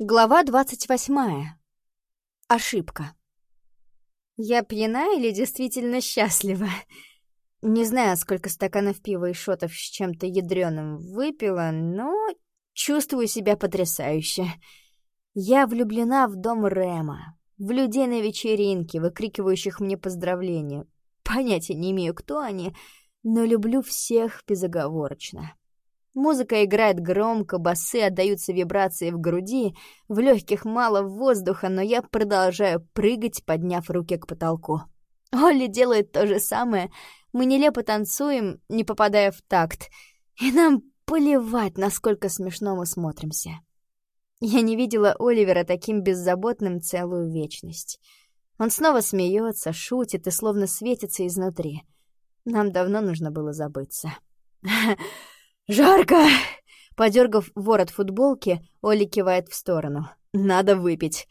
Глава двадцать восьмая. Ошибка. Я пьяна или действительно счастлива? Не знаю, сколько стаканов пива и шотов с чем-то ядреным выпила, но чувствую себя потрясающе. Я влюблена в дом Рема, в людей на вечеринке, выкрикивающих мне поздравления. Понятия не имею, кто они, но люблю всех безоговорочно. Музыка играет громко, басы отдаются вибрации в груди, в легких мало воздуха, но я продолжаю прыгать, подняв руки к потолку. Олли делает то же самое. Мы нелепо танцуем, не попадая в такт. И нам плевать, насколько смешно мы смотримся. Я не видела Оливера таким беззаботным целую вечность. Он снова смеется, шутит и словно светится изнутри. Нам давно нужно было забыться. «Жарко!» Подергав ворот футболки, Оля кивает в сторону. «Надо выпить!»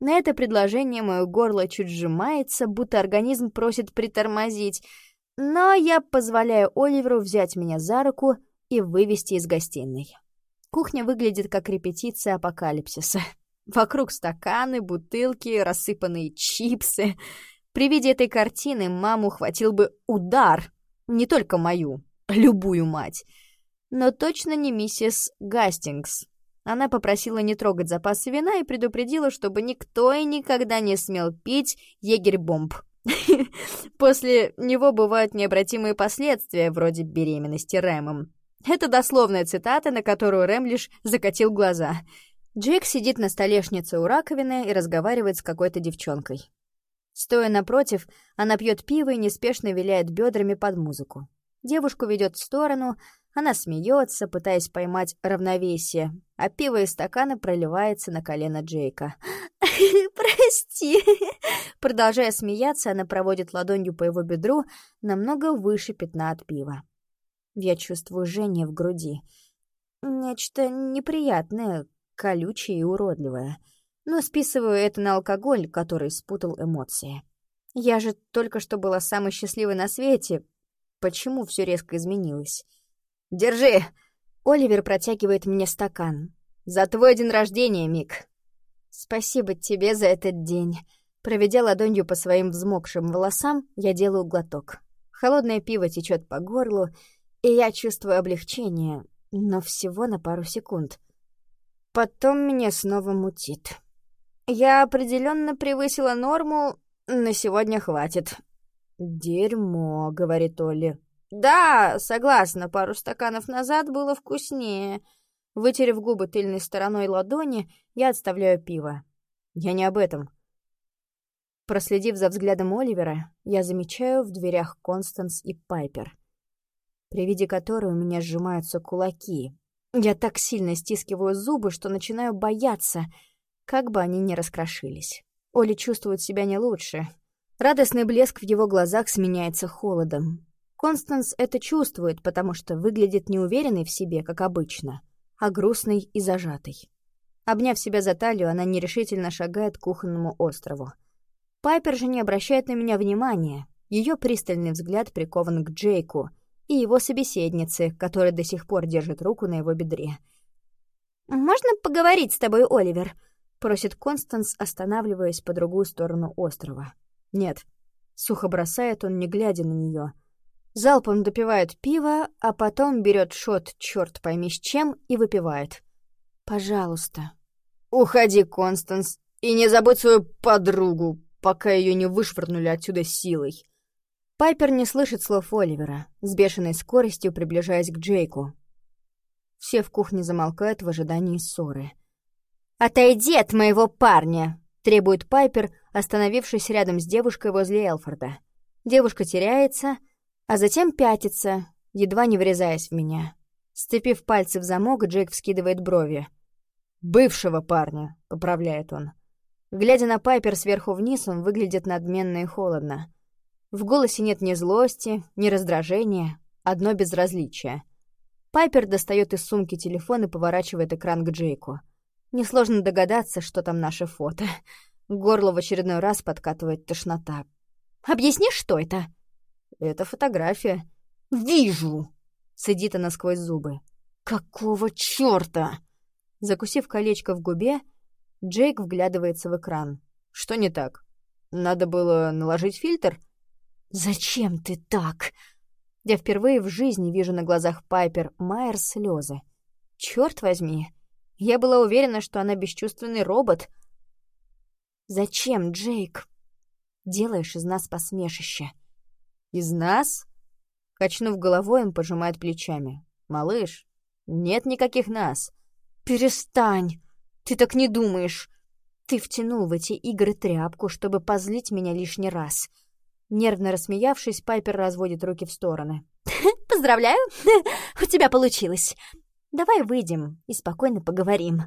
На это предложение мое горло чуть сжимается, будто организм просит притормозить, но я позволяю Оливеру взять меня за руку и вывести из гостиной. Кухня выглядит как репетиция апокалипсиса. Вокруг стаканы, бутылки, рассыпанные чипсы. При виде этой картины маму хватил бы удар. Не только мою, любую мать но точно не миссис Гастингс. Она попросила не трогать запасы вина и предупредила, чтобы никто и никогда не смел пить егерь-бомб. После него бывают необратимые последствия, вроде беременности Рэмом. Это дословная цитата, на которую Рэм лишь закатил глаза. Джек сидит на столешнице у раковины и разговаривает с какой-то девчонкой. Стоя напротив, она пьет пиво и неспешно виляет бедрами под музыку. Девушку ведет в сторону, она смеется, пытаясь поймать равновесие, а пиво из стакана проливается на колено Джейка. «Прости!» Продолжая смеяться, она проводит ладонью по его бедру намного выше пятна от пива. Я чувствую жжение в груди. Нечто неприятное, колючее и уродливое. Но списываю это на алкоголь, который спутал эмоции. Я же только что была самой счастливой на свете. Почему все резко изменилось? «Держи!» Оливер протягивает мне стакан. «За твой день рождения, Мик!» «Спасибо тебе за этот день!» Проведя ладонью по своим взмокшим волосам, я делаю глоток. Холодное пиво течет по горлу, и я чувствую облегчение, но всего на пару секунд. Потом меня снова мутит. Я определенно превысила норму, на сегодня хватит. «Дерьмо», — говорит Олли. «Да, согласна, пару стаканов назад было вкуснее». Вытерев губы тыльной стороной ладони, я отставляю пиво. Я не об этом. Проследив за взглядом Оливера, я замечаю в дверях Констанс и Пайпер, при виде которой у меня сжимаются кулаки. Я так сильно стискиваю зубы, что начинаю бояться, как бы они ни раскрошились. Оли чувствует себя не лучше. Радостный блеск в его глазах сменяется холодом. Констанс это чувствует, потому что выглядит неуверенной в себе, как обычно, а грустной и зажатой. Обняв себя за талию, она нерешительно шагает к кухонному острову. Пайпер же не обращает на меня внимания. Ее пристальный взгляд прикован к Джейку и его собеседнице, которая до сих пор держит руку на его бедре. «Можно поговорить с тобой, Оливер?» — просит Констанс, останавливаясь по другую сторону острова. «Нет». Сухо бросает он, не глядя на нее — Залпом допивает пиво, а потом берет шот, черт пойми с чем, и выпивает. «Пожалуйста». «Уходи, Констанс, и не забудь свою подругу, пока ее не вышвырнули отсюда силой». Пайпер не слышит слов Оливера, с бешеной скоростью приближаясь к Джейку. Все в кухне замолкают в ожидании ссоры. «Отойди от моего парня!» — требует Пайпер, остановившись рядом с девушкой возле Элфорда. Девушка теряется, а затем пятится, едва не врезаясь в меня. Сцепив пальцы в замок, Джейк вскидывает брови. «Бывшего парня», — поправляет он. Глядя на Пайпер сверху вниз, он выглядит надменно и холодно. В голосе нет ни злости, ни раздражения, одно безразличие. Пайпер достает из сумки телефон и поворачивает экран к Джейку. Несложно догадаться, что там наше фото. Горло в очередной раз подкатывает тошнота. «Объясни, что это?» Это фотография. Вижу! Сидит она сквозь зубы. Какого чёрта? Закусив колечко в губе, Джейк вглядывается в экран. «Что не так? Надо было наложить фильтр?» «Зачем ты так?» Я впервые в жизни вижу на глазах Пайпер Майер слезы. Черт возьми, я была уверена, что она бесчувственный робот. «Зачем, Джейк? Делаешь из нас посмешище». «Из нас?» Качнув головой, он пожимает плечами. «Малыш, нет никаких нас». «Перестань! Ты так не думаешь! Ты втянул в эти игры тряпку, чтобы позлить меня лишний раз». Нервно рассмеявшись, Пайпер разводит руки в стороны. «Поздравляю! У тебя получилось! Давай выйдем и спокойно поговорим».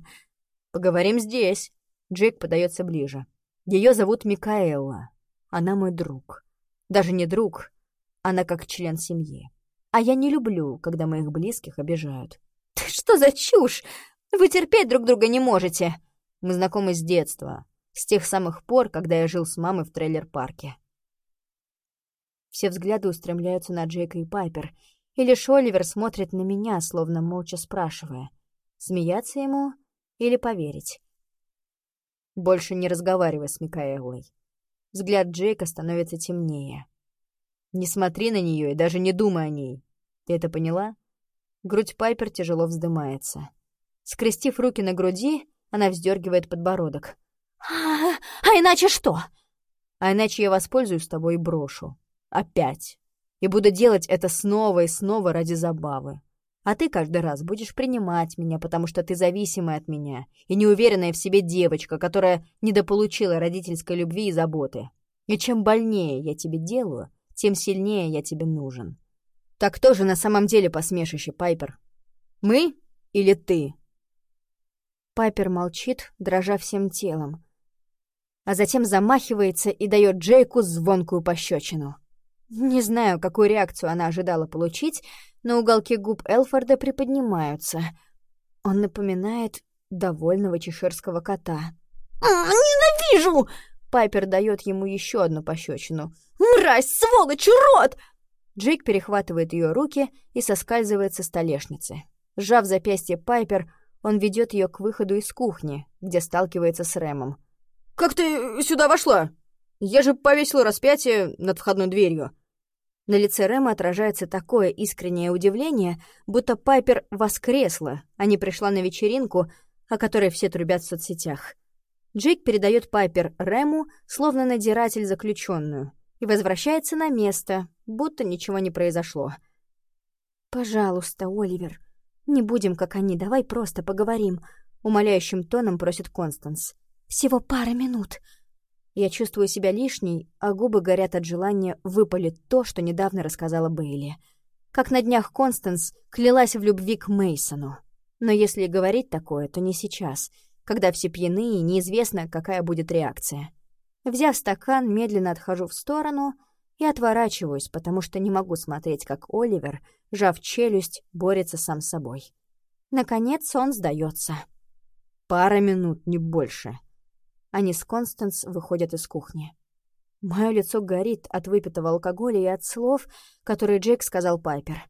«Поговорим здесь». Джейк подается ближе. Ее зовут Микаэла. Она мой друг. Даже не друг, она как член семьи. А я не люблю, когда моих близких обижают. «Что за чушь? Вы терпеть друг друга не можете!» Мы знакомы с детства, с тех самых пор, когда я жил с мамой в трейлер-парке. Все взгляды устремляются на Джейка и Пайпер, и лишь Оливер смотрит на меня, словно молча спрашивая, смеяться ему или поверить. Больше не разговаривай с Микаэлой. Взгляд Джейка становится темнее. Не смотри на нее и даже не думай о ней. Ты это поняла? Грудь Пайпер тяжело вздымается. Скрестив руки на груди, она вздергивает подбородок. «А, а иначе что?» «А иначе я воспользуюсь тобой и брошу. Опять. И буду делать это снова и снова ради забавы. А ты каждый раз будешь принимать меня, потому что ты зависимая от меня и неуверенная в себе девочка, которая недополучила родительской любви и заботы. И чем больнее я тебе делаю, тем сильнее я тебе нужен. Так кто же на самом деле посмешище, Пайпер? Мы или ты?» Пайпер молчит, дрожа всем телом, а затем замахивается и дает Джейку звонкую пощечину. Не знаю, какую реакцию она ожидала получить, но уголки губ Элфорда приподнимаются. Он напоминает довольного чеширского кота. «А, «Ненавижу!» Пайпер дает ему еще одну пощечину. «Мразь, сволочь, урод!» Джейк перехватывает ее руки и соскальзывает со столешницы. Сжав запястье Пайпер, он ведет ее к выходу из кухни, где сталкивается с Рэмом. «Как ты сюда вошла? Я же повесил распятие над входной дверью». На лице Рэма отражается такое искреннее удивление, будто Пайпер воскресла, а не пришла на вечеринку, о которой все трубят в соцсетях. Джейк передает Пайпер Рэму, словно надиратель заключенную, и возвращается на место, будто ничего не произошло. «Пожалуйста, Оливер, не будем как они, давай просто поговорим», — умоляющим тоном просит Констанс. «Всего пара минут». Я чувствую себя лишней, а губы горят от желания выпалить то, что недавно рассказала Бейли. Как на днях Констанс клялась в любви к Мейсону. Но если говорить такое, то не сейчас — когда все пьяны и неизвестно, какая будет реакция. Взяв стакан, медленно отхожу в сторону и отворачиваюсь, потому что не могу смотреть, как Оливер, жав челюсть, борется сам с собой. Наконец он сдается. Пара минут, не больше. Они с Констанс выходят из кухни. Мое лицо горит от выпитого алкоголя и от слов, которые Джейк сказал Пайпер.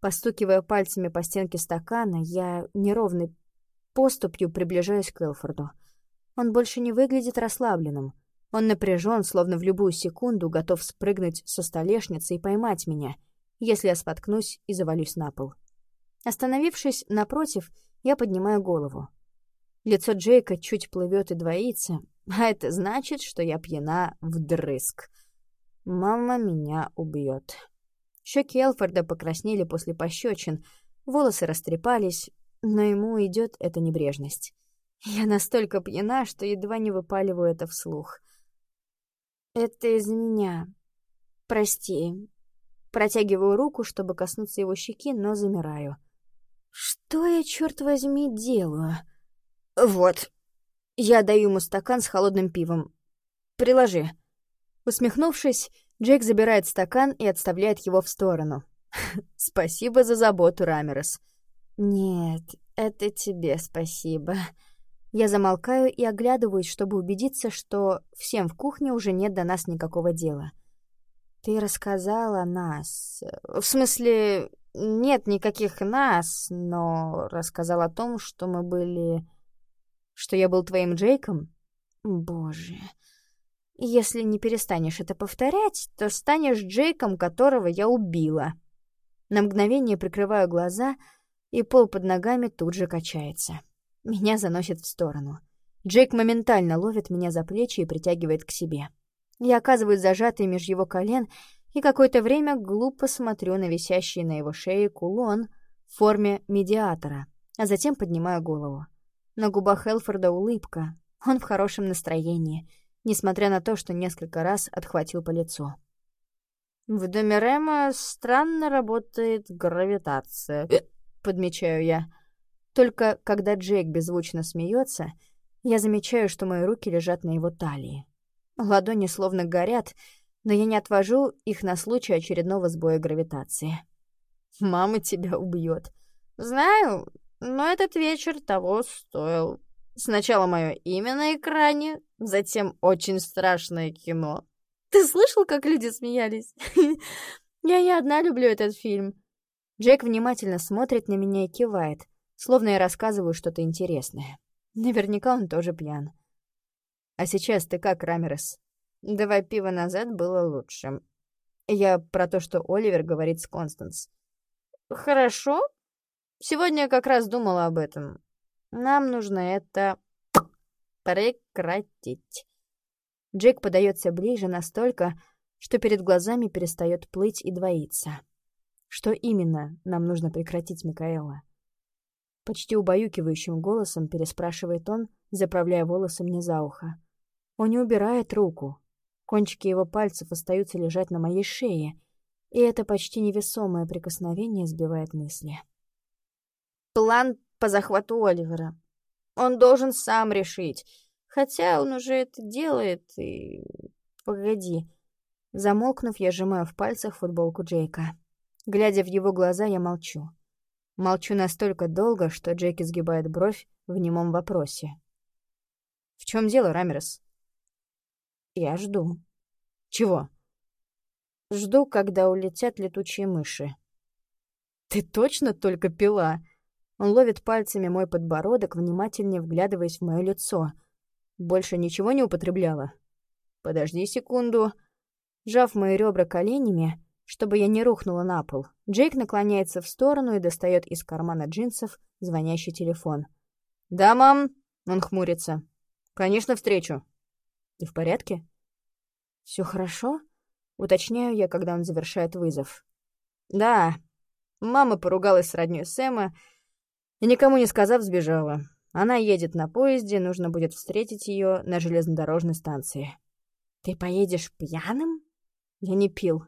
Постукивая пальцами по стенке стакана, я неровной поступью приближаюсь к Элфорду. Он больше не выглядит расслабленным. Он напряжен, словно в любую секунду готов спрыгнуть со столешницы и поймать меня, если я споткнусь и завалюсь на пол. Остановившись напротив, я поднимаю голову. Лицо Джейка чуть плывет и двоится, а это значит, что я пьяна вдрызг. Мама меня убьет. Щеки Элфорда покраснели после пощечин, волосы растрепались, но ему идет эта небрежность. Я настолько пьяна, что едва не выпаливаю это вслух. «Это из меня. Прости». Протягиваю руку, чтобы коснуться его щеки, но замираю. «Что я, черт возьми, делаю?» «Вот». Я даю ему стакан с холодным пивом. «Приложи». Усмехнувшись, Джейк забирает стакан и отставляет его в сторону. «Спасибо за заботу, Рамерес». «Нет, это тебе спасибо». Я замолкаю и оглядываюсь, чтобы убедиться, что всем в кухне уже нет до нас никакого дела. «Ты рассказала нас...» «В смысле, нет никаких нас, но рассказал о том, что мы были Что я был твоим Джейком? Боже. Если не перестанешь это повторять, то станешь Джейком, которого я убила. На мгновение прикрываю глаза, и пол под ногами тут же качается. Меня заносит в сторону. Джейк моментально ловит меня за плечи и притягивает к себе. Я оказываюсь зажатой меж его колен и какое-то время глупо смотрю на висящий на его шее кулон в форме медиатора, а затем поднимаю голову. На губах Элфорда улыбка. Он в хорошем настроении, несмотря на то, что несколько раз отхватил по лицу. «В доме Рэма странно работает гравитация», — подмечаю я. Только когда Джейк беззвучно смеется, я замечаю, что мои руки лежат на его талии. Ладони словно горят, но я не отвожу их на случай очередного сбоя гравитации. «Мама тебя убьет. «Знаю, но этот вечер того стоил. Сначала мое имя на экране, затем очень страшное кино. Ты слышал, как люди смеялись? Я не одна люблю этот фильм». Джек внимательно смотрит на меня и кивает, словно я рассказываю что-то интересное. Наверняка он тоже пьян. «А сейчас ты как, Рамерес?» Два пива назад было лучше. Я про то, что Оливер говорит с Констанс. Хорошо. Сегодня я как раз думала об этом. Нам нужно это прекратить. Джек подается ближе настолько, что перед глазами перестает плыть и двоиться. Что именно нам нужно прекратить, Микаэла? Почти убаюкивающим голосом переспрашивает он, заправляя волосы мне за ухо. Он не убирает руку, Кончики его пальцев остаются лежать на моей шее, и это почти невесомое прикосновение сбивает мысли. План по захвату Оливера. Он должен сам решить. Хотя он уже это делает, и... Погоди. Замолкнув, я сжимаю в пальцах футболку Джейка. Глядя в его глаза, я молчу. Молчу настолько долго, что Джейк изгибает бровь в немом вопросе. «В чем дело, Рамерес?» Я жду. Чего? Жду, когда улетят летучие мыши. Ты точно только пила? Он ловит пальцами мой подбородок, внимательнее вглядываясь в мое лицо. Больше ничего не употребляла? Подожди секунду. Жав мои ребра коленями, чтобы я не рухнула на пол, Джейк наклоняется в сторону и достает из кармана джинсов звонящий телефон. «Да, мам!» — он хмурится. «Конечно, встречу». «Ты в порядке?» Все хорошо?» — уточняю я, когда он завершает вызов. «Да». Мама поругалась с роднёй Сэма и, никому не сказав, сбежала. Она едет на поезде, нужно будет встретить ее на железнодорожной станции. «Ты поедешь пьяным?» «Я не пил.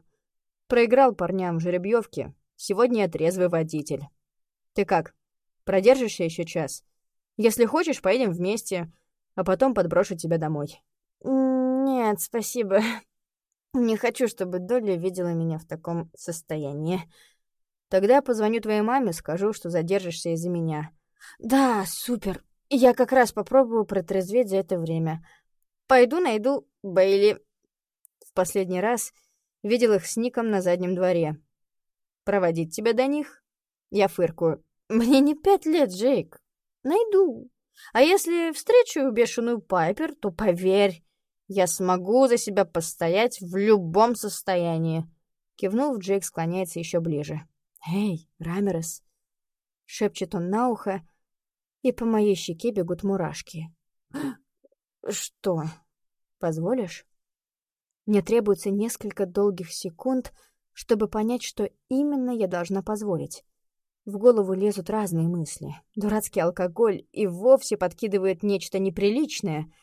Проиграл парням в жеребьевке. Сегодня я трезвый водитель. Ты как, продержишься еще час? Если хочешь, поедем вместе, а потом подброшу тебя домой». «Нет, спасибо. Не хочу, чтобы Долли видела меня в таком состоянии. Тогда позвоню твоей маме, скажу, что задержишься из-за меня». «Да, супер. Я как раз попробую протрезветь за это время. Пойду найду Бейли». В последний раз видел их с Ником на заднем дворе. «Проводить тебя до них?» Я фыркую. «Мне не пять лет, Джейк. Найду. А если встречу бешеную Пайпер, то поверь, я смогу за себя постоять в любом состоянии. Кивнув, Джейк склоняется еще ближе. «Эй, Рамерес!» Шепчет он на ухо, и по моей щеке бегут мурашки. «Что? Позволишь?» Мне требуется несколько долгих секунд, чтобы понять, что именно я должна позволить. В голову лезут разные мысли. Дурацкий алкоголь и вовсе подкидывает нечто неприличное —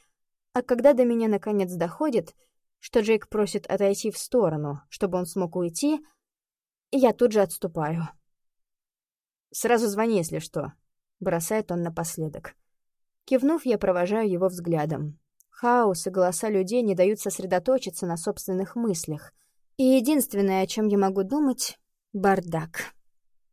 а когда до меня наконец доходит, что Джейк просит отойти в сторону, чтобы он смог уйти, я тут же отступаю. «Сразу звони, если что», — бросает он напоследок. Кивнув, я провожаю его взглядом. Хаос и голоса людей не дают сосредоточиться на собственных мыслях. И единственное, о чем я могу думать — бардак.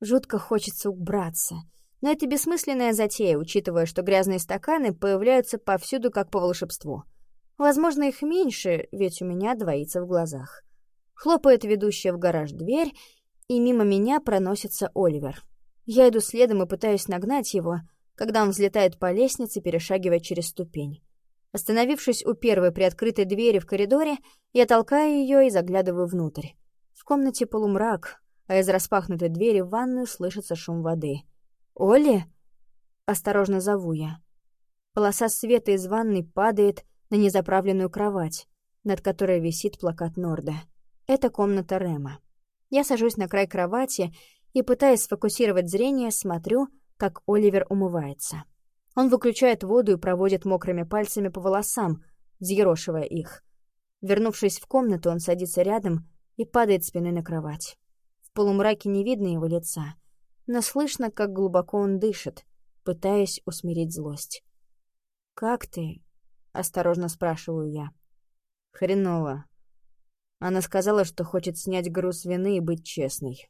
Жутко хочется убраться — но это бессмысленная затея, учитывая, что грязные стаканы появляются повсюду как по волшебству. Возможно, их меньше, ведь у меня двоится в глазах. Хлопает ведущая в гараж дверь, и мимо меня проносится Оливер. Я иду следом и пытаюсь нагнать его, когда он взлетает по лестнице, перешагивая через ступень. Остановившись у первой приоткрытой двери в коридоре, я толкаю ее и заглядываю внутрь. В комнате полумрак, а из распахнутой двери в ванную слышится шум воды. «Оли?» — осторожно зову я. Полоса света из ванной падает на незаправленную кровать, над которой висит плакат Норда. Это комната Рема. Я сажусь на край кровати и, пытаясь сфокусировать зрение, смотрю, как Оливер умывается. Он выключает воду и проводит мокрыми пальцами по волосам, взъерошивая их. Вернувшись в комнату, он садится рядом и падает спиной на кровать. В полумраке не видно его лица, но слышно, как глубоко он дышит, пытаясь усмирить злость. «Как ты?» — осторожно спрашиваю я. «Хреново». Она сказала, что хочет снять груз вины и быть честной.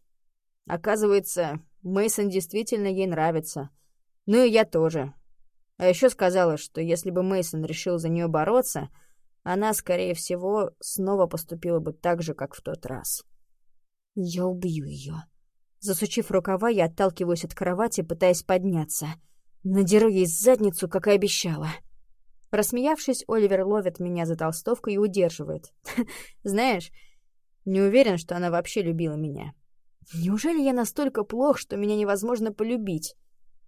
Оказывается, Мейсон действительно ей нравится. Ну и я тоже. А еще сказала, что если бы Мейсон решил за нее бороться, она, скорее всего, снова поступила бы так же, как в тот раз. Я убью ее. Засучив рукава, я отталкиваюсь от кровати, пытаясь подняться. Надеру ей задницу, как и обещала. Рассмеявшись, Оливер ловит меня за толстовку и удерживает. Знаешь, не уверен, что она вообще любила меня. Неужели я настолько плох, что меня невозможно полюбить?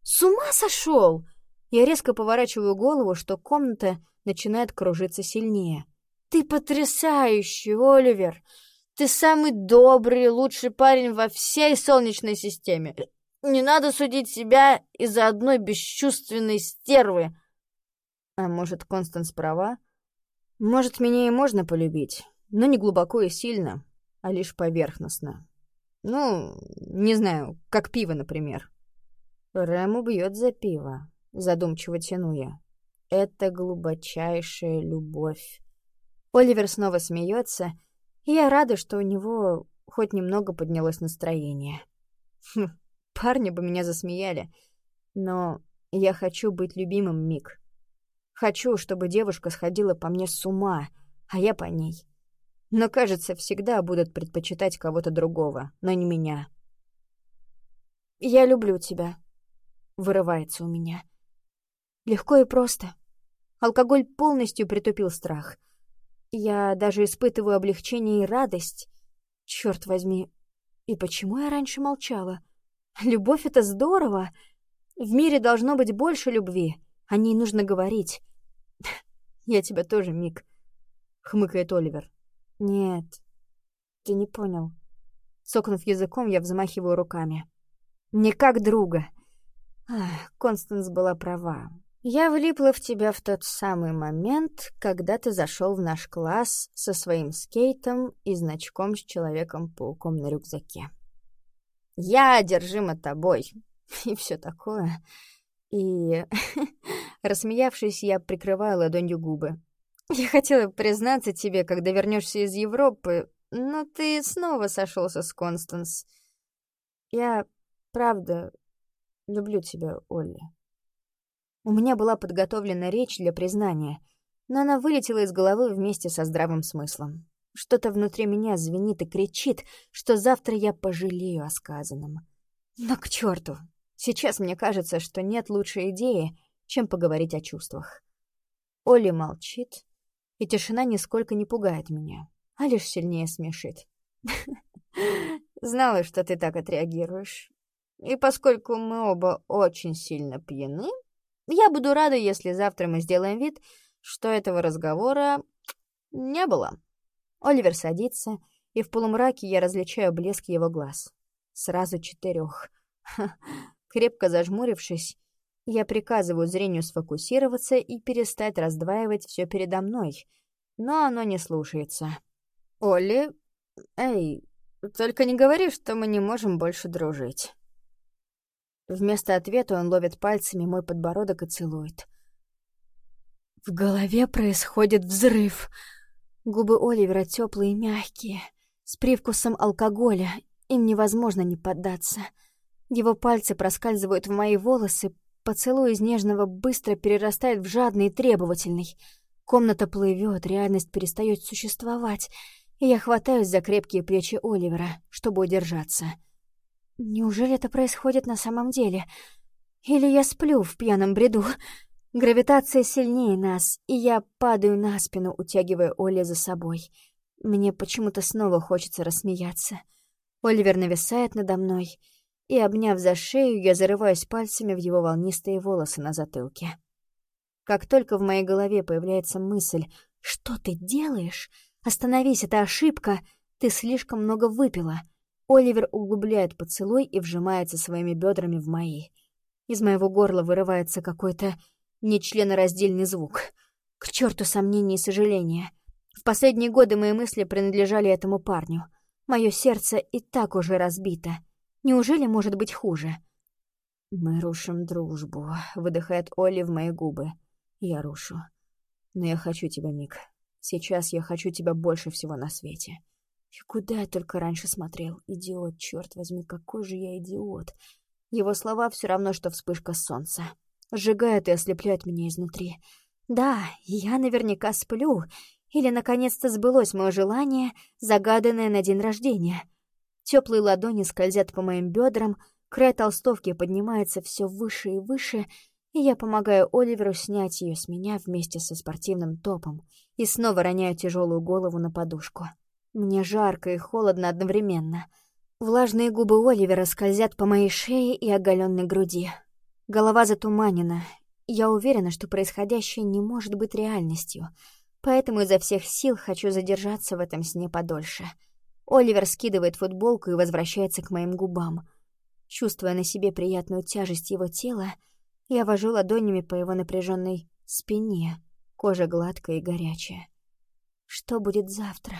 С ума сошел! Я резко поворачиваю голову, что комната начинает кружиться сильнее. «Ты потрясающий, Оливер! Ты самый добрый, лучший парень во всей Солнечной системе. Не надо судить себя из-за одной бесчувственной стервы!» А может, Констанс права? Может, меня и можно полюбить, но не глубоко и сильно, а лишь поверхностно. Ну, не знаю, как пиво, например. Рэм убьет за пиво. Задумчиво тяну я. Это глубочайшая любовь. Оливер снова смеется, и я рада, что у него хоть немного поднялось настроение. Хм, парни бы меня засмеяли, но я хочу быть любимым Мик. Хочу, чтобы девушка сходила по мне с ума, а я по ней. Но, кажется, всегда будут предпочитать кого-то другого, но не меня. «Я люблю тебя», — вырывается у меня. Легко и просто. Алкоголь полностью притупил страх. Я даже испытываю облегчение и радость. Черт возьми, и почему я раньше молчала? Любовь — это здорово. В мире должно быть больше любви. О ней нужно говорить. «Я тебя тоже, Мик», — хмыкает Оливер. «Нет, ты не понял». Сокнув языком, я взмахиваю руками. «Не как друга». Ах, Констанс была права. Я влипла в тебя в тот самый момент, когда ты зашел в наш класс со своим скейтом и значком с Человеком-пауком на рюкзаке. Я одержима тобой. И все такое. И, рассмеявшись, я прикрываю ладонью губы. Я хотела признаться тебе, когда вернешься из Европы, но ты снова сошелся с Констанс. Я, правда, люблю тебя, Олли. У меня была подготовлена речь для признания, но она вылетела из головы вместе со здравым смыслом. Что-то внутри меня звенит и кричит, что завтра я пожалею о сказанном. Но к черту! Сейчас мне кажется, что нет лучшей идеи, чем поговорить о чувствах. Оли молчит, и тишина нисколько не пугает меня, а лишь сильнее смешит. Знала, что ты так отреагируешь. И поскольку мы оба очень сильно пьяны, я буду рада, если завтра мы сделаем вид, что этого разговора не было. Оливер садится, и в полумраке я различаю блеск его глаз. Сразу четырех. Крепко зажмурившись, я приказываю зрению сфокусироваться и перестать раздваивать все передо мной, но оно не слушается. «Олли, эй, только не говори, что мы не можем больше дружить». Вместо ответа он ловит пальцами мой подбородок и целует. В голове происходит взрыв. Губы Оливера теплые и мягкие, с привкусом алкоголя, им невозможно не поддаться. Его пальцы проскальзывают в мои волосы, поцелуй из нежного быстро перерастает в жадный и требовательный. Комната плывет, реальность перестает существовать, и я хватаюсь за крепкие плечи Оливера, чтобы удержаться. Неужели это происходит на самом деле? Или я сплю в пьяном бреду. Гравитация сильнее нас, и я падаю на спину, утягивая Оли за собой. Мне почему-то снова хочется рассмеяться. Оливер нависает надо мной, и, обняв за шею, я зарываюсь пальцами в его волнистые волосы на затылке. Как только в моей голове появляется мысль «Что ты делаешь? Остановись, это ошибка! Ты слишком много выпила!» Оливер углубляет поцелуй и вжимается своими бедрами в мои. Из моего горла вырывается какой-то нечленораздельный звук. К черту сомнений и сожаления. В последние годы мои мысли принадлежали этому парню. Мое сердце и так уже разбито. Неужели может быть хуже? «Мы рушим дружбу», — выдыхает Олли в мои губы. «Я рушу. Но я хочу тебя, Мик. Сейчас я хочу тебя больше всего на свете». И куда я только раньше смотрел? Идиот, черт возьми, какой же я идиот. Его слова все равно, что вспышка солнца. Сжигают и ослепляют меня изнутри. Да, я наверняка сплю. Или, наконец-то, сбылось мое желание, загаданное на день рождения. Теплые ладони скользят по моим бедрам, край толстовки поднимается все выше и выше, и я помогаю Оливеру снять ее с меня вместе со спортивным топом и снова роняю тяжелую голову на подушку. Мне жарко и холодно одновременно. Влажные губы Оливера скользят по моей шее и оголенной груди. Голова затуманена. Я уверена, что происходящее не может быть реальностью, поэтому изо всех сил хочу задержаться в этом сне подольше. Оливер скидывает футболку и возвращается к моим губам. Чувствуя на себе приятную тяжесть его тела, я вожу ладонями по его напряженной спине, кожа гладкая и горячая. Что будет завтра?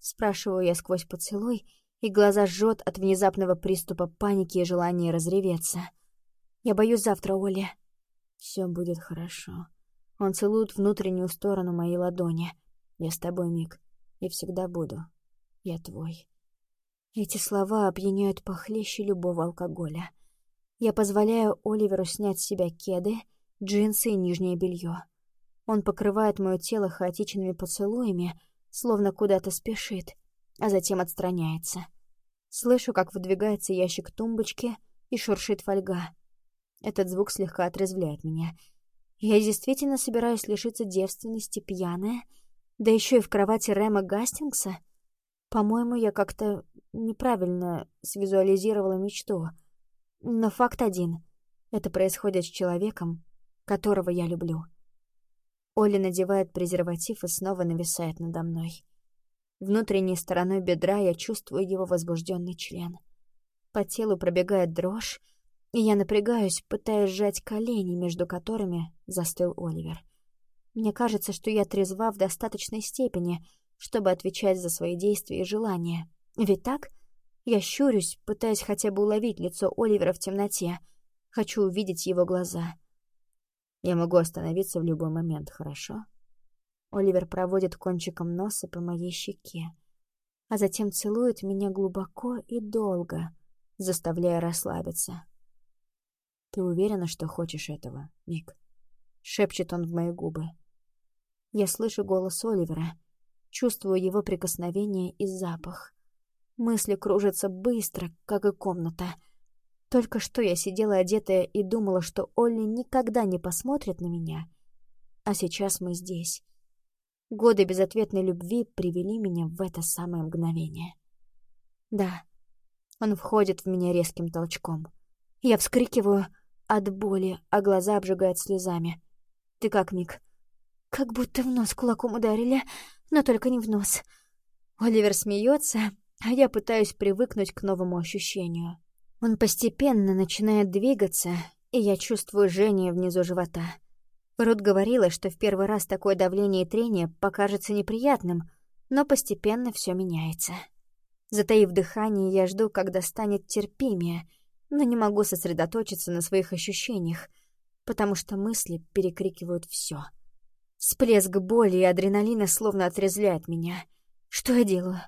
Спрашиваю я сквозь поцелуй, и глаза жжет от внезапного приступа паники и желания разреветься. Я боюсь завтра, Оля. Все будет хорошо. Он целует внутреннюю сторону моей ладони. Я с тобой, Мик, и всегда буду. Я твой. Эти слова опьяняют похлеще любого алкоголя. Я позволяю Оливеру снять с себя кеды, джинсы и нижнее белье. Он покрывает мое тело хаотичными поцелуями, словно куда-то спешит, а затем отстраняется. Слышу, как выдвигается ящик тумбочки и шуршит фольга. Этот звук слегка отрезвляет меня. Я действительно собираюсь лишиться девственности пьяная, да еще и в кровати Рэма Гастингса? По-моему, я как-то неправильно свизуализировала мечту. Но факт один — это происходит с человеком, которого я люблю. Оля надевает презерватив и снова нависает надо мной. Внутренней стороной бедра я чувствую его возбужденный член. По телу пробегает дрожь, и я напрягаюсь, пытаясь сжать колени, между которыми застыл Оливер. Мне кажется, что я трезва в достаточной степени, чтобы отвечать за свои действия и желания. Ведь так? Я щурюсь, пытаясь хотя бы уловить лицо Оливера в темноте. Хочу увидеть его глаза. Я могу остановиться в любой момент, хорошо? Оливер проводит кончиком носа по моей щеке, а затем целует меня глубоко и долго, заставляя расслабиться. «Ты уверена, что хочешь этого, Мик?» — шепчет он в мои губы. Я слышу голос Оливера, чувствую его прикосновение и запах. Мысли кружатся быстро, как и комната — только что я сидела одетая и думала, что Олли никогда не посмотрит на меня. А сейчас мы здесь. Годы безответной любви привели меня в это самое мгновение. Да, он входит в меня резким толчком. Я вскрикиваю от боли, а глаза обжигают слезами. «Ты как, Мик?» «Как будто в нос кулаком ударили, но только не в нос». Оливер смеется, а я пытаюсь привыкнуть к новому ощущению. Он постепенно начинает двигаться, и я чувствую жжение внизу живота. Рут говорила, что в первый раз такое давление и трение покажется неприятным, но постепенно все меняется. Затаив дыхание, я жду, когда станет терпимее, но не могу сосредоточиться на своих ощущениях, потому что мысли перекрикивают все. Всплеск боли и адреналина словно отрезвляет меня. Что я делаю?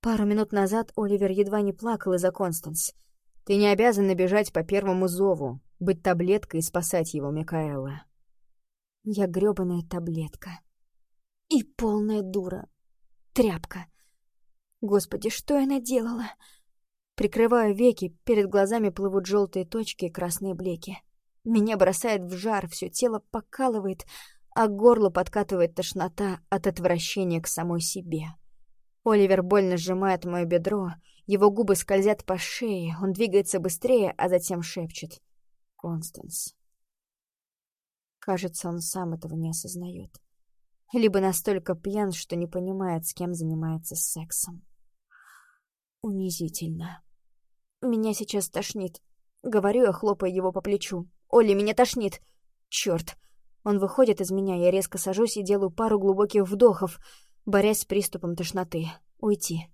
Пару минут назад Оливер едва не плакал из-за Констанс — ты не обязана бежать по первому зову, быть таблеткой и спасать его, Микаэла. Я грёбаная таблетка. И полная дура. Тряпка. Господи, что я наделала? Прикрываю веки, перед глазами плывут желтые точки и красные блеки. Меня бросает в жар, все тело покалывает, а горло подкатывает тошнота от отвращения к самой себе. Оливер больно сжимает мое бедро, его губы скользят по шее, он двигается быстрее, а затем шепчет. «Констанс». Кажется, он сам этого не осознает. Либо настолько пьян, что не понимает, с кем занимается сексом. Унизительно. Меня сейчас тошнит. Говорю я, хлопая его по плечу. «Оля, меня тошнит!» Черт! Он выходит из меня, я резко сажусь и делаю пару глубоких вдохов, борясь с приступом тошноты. Уйти.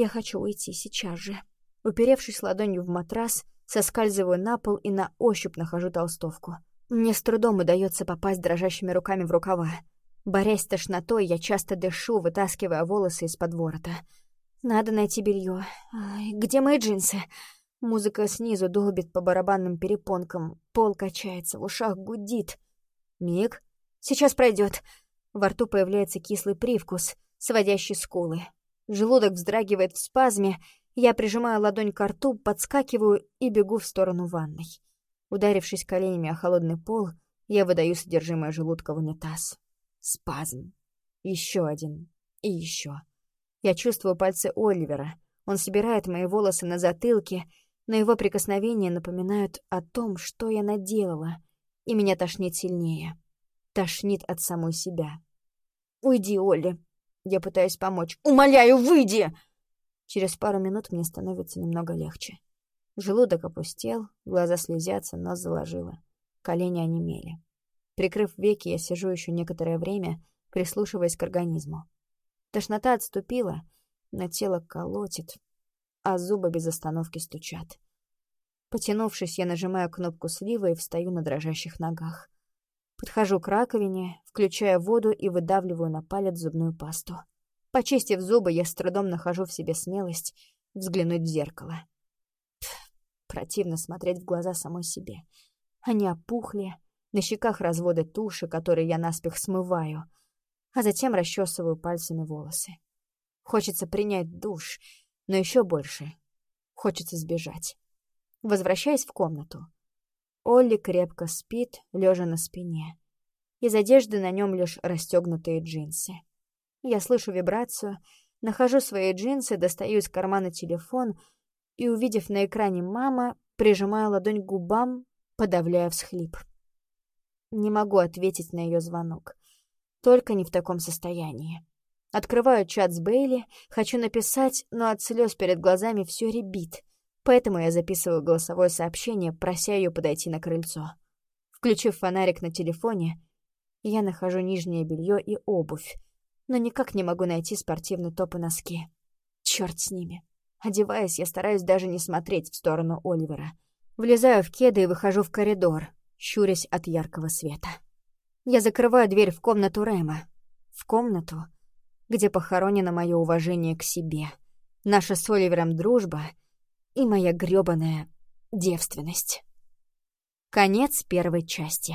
Я хочу уйти сейчас же. Уперевшись ладонью в матрас, соскальзываю на пол и на ощупь нахожу толстовку. Мне с трудом удается попасть дрожащими руками в рукава. Борясь с тошнотой, я часто дышу, вытаскивая волосы из-под ворота. Надо найти белье. Где мои джинсы? Музыка снизу долбит по барабанным перепонкам, пол качается, в ушах гудит. Миг. Сейчас пройдет. Во рту появляется кислый привкус, сводящий скулы. Желудок вздрагивает в спазме, я прижимаю ладонь к рту, подскакиваю и бегу в сторону ванной. Ударившись коленями о холодный пол, я выдаю содержимое желудка в унитаз. Спазм. Еще один. И еще. Я чувствую пальцы Оливера. Он собирает мои волосы на затылке, но его прикосновения напоминают о том, что я наделала, и меня тошнит сильнее. Тошнит от самой себя. «Уйди, Олли!» Я пытаюсь помочь. «Умоляю, выйди!» Через пару минут мне становится немного легче. Желудок опустел, глаза слезятся, нос заложило. Колени онемели. Прикрыв веки, я сижу еще некоторое время, прислушиваясь к организму. Тошнота отступила, но тело колотит, а зубы без остановки стучат. Потянувшись, я нажимаю кнопку слива и встаю на дрожащих ногах. Подхожу к раковине, включаю воду и выдавливаю на палец зубную пасту. Почистив зубы, я с трудом нахожу в себе смелость взглянуть в зеркало. Пф, противно смотреть в глаза самой себе. Они опухли, на щеках разводы туши, которые я наспех смываю, а затем расчесываю пальцами волосы. Хочется принять душ, но еще больше хочется сбежать. Возвращаясь в комнату. Олли крепко спит, лежа на спине. Из одежды на нем лишь расстегнутые джинсы. Я слышу вибрацию, нахожу свои джинсы, достаю из кармана телефон и, увидев на экране мама, прижимаю ладонь к губам, подавляя всхлип. Не могу ответить на ее звонок. Только не в таком состоянии. Открываю чат с Бейли, хочу написать, но от слез перед глазами все ребит. Поэтому я записываю голосовое сообщение, прося ее подойти на крыльцо. Включив фонарик на телефоне, я нахожу нижнее белье и обувь, но никак не могу найти спортивный топ и носки. Черт с ними. Одеваясь, я стараюсь даже не смотреть в сторону Оливера. Влезаю в кеды и выхожу в коридор, щурясь от яркого света. Я закрываю дверь в комнату Рэма. В комнату, где похоронено мое уважение к себе, наша с Оливером дружба и моя грёбаная девственность. Конец первой части.